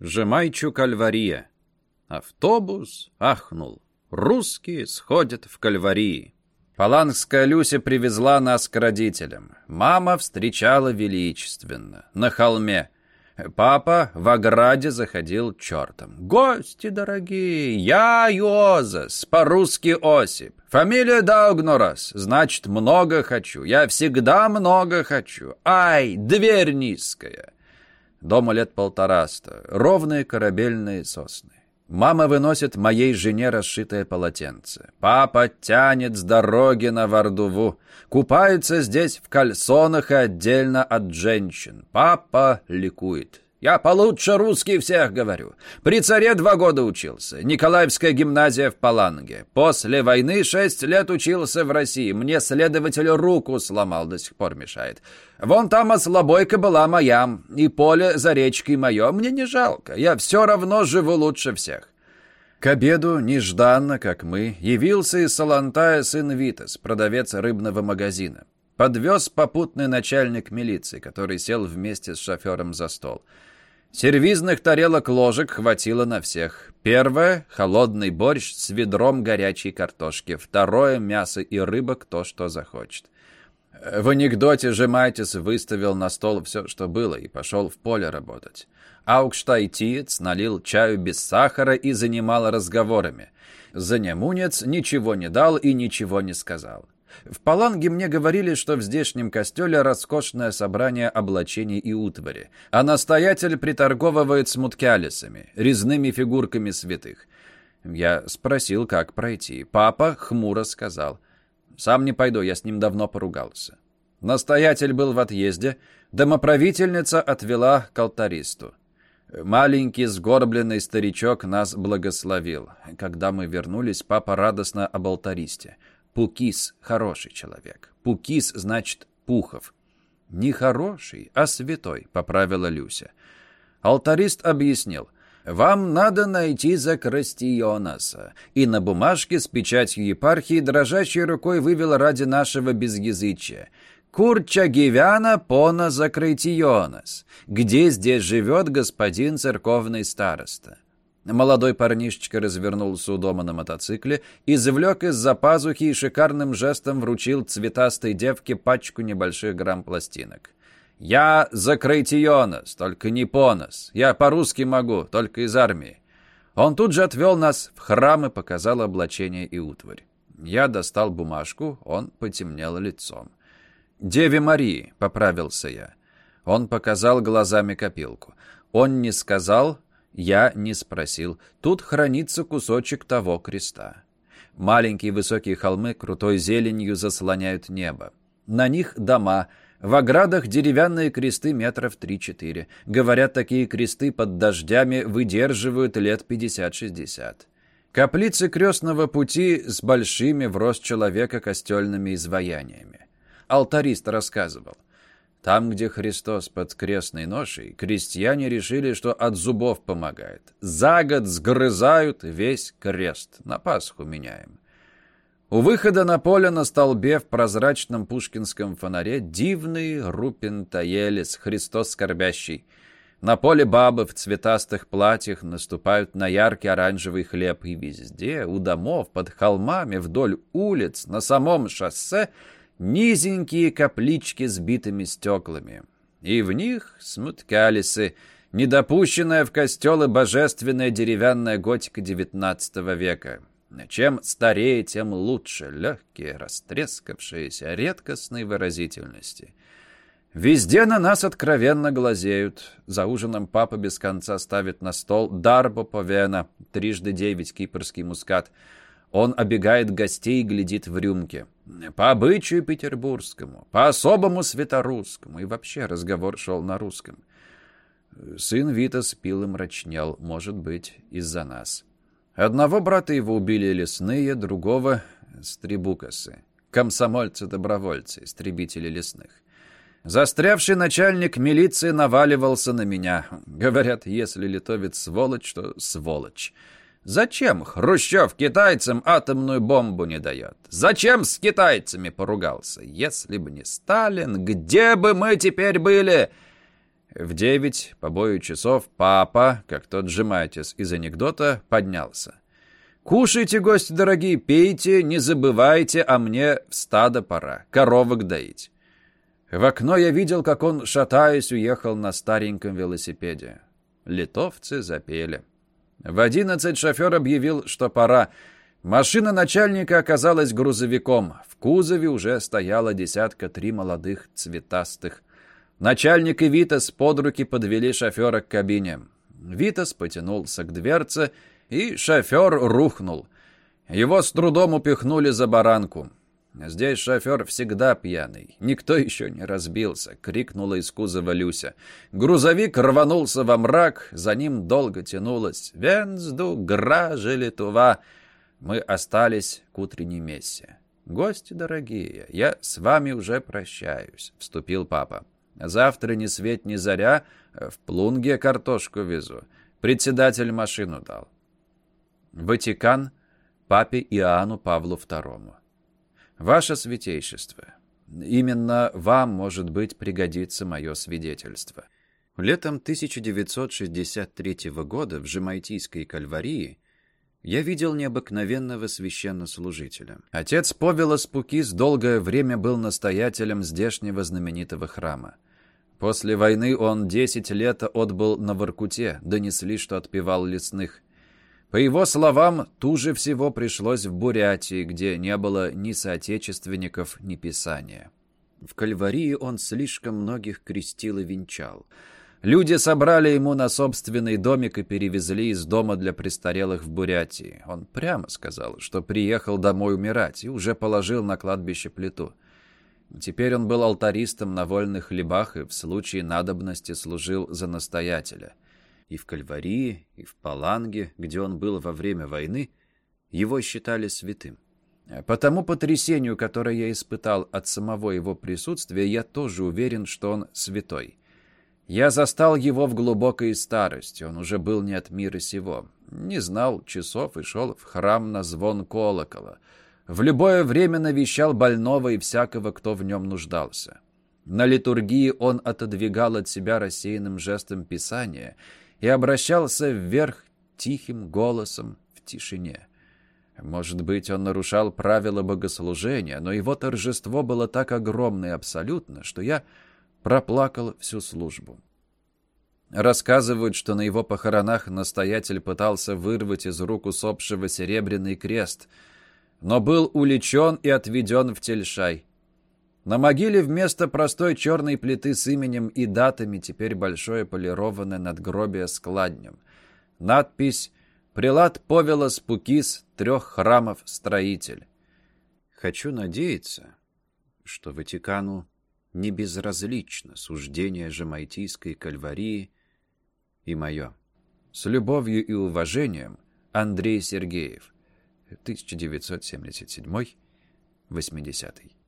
Жемайчу кальвария. Автобус ахнул. Русские сходят в кальварии. Палангская Люся привезла нас к родителям. Мама встречала величественно, на холме. Папа в ограде заходил чертом. «Гости дорогие, я Йозас, по-русски Осип. Фамилия Даугнорас, значит, много хочу. Я всегда много хочу. Ай, дверь низкая». Дома лет полтораста, ровные корабельные сосны. Мама выносит моей жене расшитое полотенце. Папа тянет с дороги на Вардуву. Купается здесь в кальсонах и отдельно от женщин. Папа ликует. Я получше русский всех говорю. При царе два года учился. Николаевская гимназия в Паланге. После войны шесть лет учился в России. Мне следователь руку сломал, до сих пор мешает. Вон там ослабойка была моя, и поле за речкой мое. Мне не жалко. Я все равно живу лучше всех. К обеду, нежданно, как мы, явился из Салантая сын Витас, продавец рыбного магазина. Подвез попутный начальник милиции, который сел вместе с шофером за стол. Сервизных тарелок ложек хватило на всех. Первое — холодный борщ с ведром горячей картошки. Второе — мясо и рыба, кто что захочет. В анекдоте же Майтис выставил на стол все, что было, и пошел в поле работать. Аукштайтиец налил чаю без сахара и занимал разговорами. Занямунец ничего не дал и ничего не сказал. В Паланге мне говорили, что в здешнем костеле роскошное собрание облачений и утвари, а настоятель приторговывает с муткялисами, резными фигурками святых. Я спросил, как пройти. Папа хмуро сказал. «Сам не пойду, я с ним давно поругался». Настоятель был в отъезде, домоправительница отвела к алтаристу. Маленький сгорбленный старичок нас благословил. Когда мы вернулись, папа радостно об алтаристе. Пукис — хороший человек. Пукис значит Пухов. Не хороший, а святой, поправила Люся. Алтарист объяснил. Вам надо найти Закрастионаса. И на бумажке с печатью епархии дрожащей рукой вывел ради нашего безязычия. Курча Гивяна пона Закрытионас. Где здесь живет господин церковный староста? Молодой парнишечка развернулся у дома на мотоцикле, извлек из-за пазухи и шикарным жестом вручил цветастой девке пачку небольших грамм пластинок. «Я закрытионос, только не понос. Я по-русски могу, только из армии». Он тут же отвел нас в храм и показал облачение и утварь. Я достал бумажку, он потемнел лицом. «Деве Марии», — поправился я. Он показал глазами копилку. Он не сказал, я не спросил. Тут хранится кусочек того креста. Маленькие высокие холмы крутой зеленью заслоняют небо. На них дома, в оградах деревянные кресты метров 3-4. Говорят, такие кресты под дождями выдерживают лет 50-60. Каплицы крестного пути с большими в рост человека костельными изваяниями. Алтарист рассказывал. Там, где Христос под крестной ношей, крестьяне решили, что от зубов помогает. За год сгрызают весь крест. На Пасху меняем. У выхода на поле на столбе в прозрачном пушкинском фонаре дивный Рупин Таелис, Христос скорбящий. На поле бабы в цветастых платьях наступают на яркий оранжевый хлеб. И везде, у домов, под холмами, вдоль улиц, на самом шоссе — низенькие каплички с битыми стеклами. И в них смуткалисы, недопущенная в костелы божественная деревянная готика XIX века. Чем старее, тем лучше, легкие, растрескавшиеся, редкостной выразительности. Везде на нас откровенно глазеют. За ужином папа без конца ставит на стол дарбо повена, трижды девять кипрский мускат — он обегает гостей и глядит в рюмки. По обычаю петербургскому, по особому светорусскому. И вообще разговор шел на русском. Сын Вита спил и мрачнел, может быть, из-за нас. Одного брата его убили лесные, другого — стрибукасы. Комсомольцы-добровольцы, истребители лесных. Застрявший начальник милиции наваливался на меня. Говорят, если литовец сволочь, то сволочь. Зачем Хрущев китайцам атомную бомбу не дает? Зачем с китайцами поругался? Если бы не Сталин, где бы мы теперь были? В девять, по бою часов, папа, как тот Джемайтис из анекдота, поднялся. «Кушайте, гости дорогие, пейте, не забывайте, а мне в стадо пора, коровок доить». В окно я видел, как он, шатаясь, уехал на стареньком велосипеде. Литовцы запели. В одиннадцать шофер объявил, что пора. Машина начальника оказалась грузовиком. В кузове уже стояла десятка три молодых цветастых Начальник и Витас под руки подвели шофера к кабине. Витас потянулся к дверце, и шофер рухнул. Его с трудом упихнули за баранку. «Здесь шофер всегда пьяный. Никто еще не разбился», — крикнула из кузова Люся. Грузовик рванулся во мрак, за ним долго тянулось «Вензду, гражи, литува». Мы остались к утренней мессе. «Гости дорогие, я с вами уже прощаюсь», — вступил папа. Завтра ни свет ни заря, в Плунге картошку везу. Председатель машину дал. Ватикан папе Иоанну Павлу II. Ваше святейшество, именно вам, может быть, пригодится мое свидетельство. Летом 1963 года в Жемайтийской кальварии я видел необыкновенного священнослужителя. Отец Повелос Пукис долгое время был настоятелем здешнего знаменитого храма. После войны он 10 лет отбыл на Воркуте, донесли, что отпевал лесных. По его словам, туже всего пришлось в Бурятии, где не было ни соотечественников, ни писания. В Кальварии он слишком многих крестил и венчал. Люди собрали ему на собственный домик и перевезли из дома для престарелых в Бурятии. Он прямо сказал, что приехал домой умирать и уже положил на кладбище плиту. Теперь он был алтаристом на вольных хлебах и в случае надобности служил за настоятеля. И в Кальварии, и в Паланге, где он был во время войны, его считали святым. По тому потрясению, которое я испытал от самого его присутствия, я тоже уверен, что он святой. Я застал его в глубокой старости, он уже был не от мира сего. Не знал часов и шел в храм на звон колокола — в любое время навещал больного и всякого, кто в нем нуждался. На литургии он отодвигал от себя рассеянным жестом Писания и обращался вверх тихим голосом в тишине. Может быть, он нарушал правила богослужения, но его торжество было так огромно и абсолютно, что я проплакал всю службу. Рассказывают, что на его похоронах настоятель пытался вырвать из рук усопшего серебряный крест — но был уличен и отведен в Тельшай. На могиле вместо простой черной плиты с именем и датами теперь большое полированное надгробие с кладнем. Надпись «Прилад Повелос Пукис, трех храмов строитель». Хочу надеяться, что Ватикану не безразлично суждение Жемайтийской кальварии и мое. С любовью и уважением, Андрей Сергеев – 1977-80.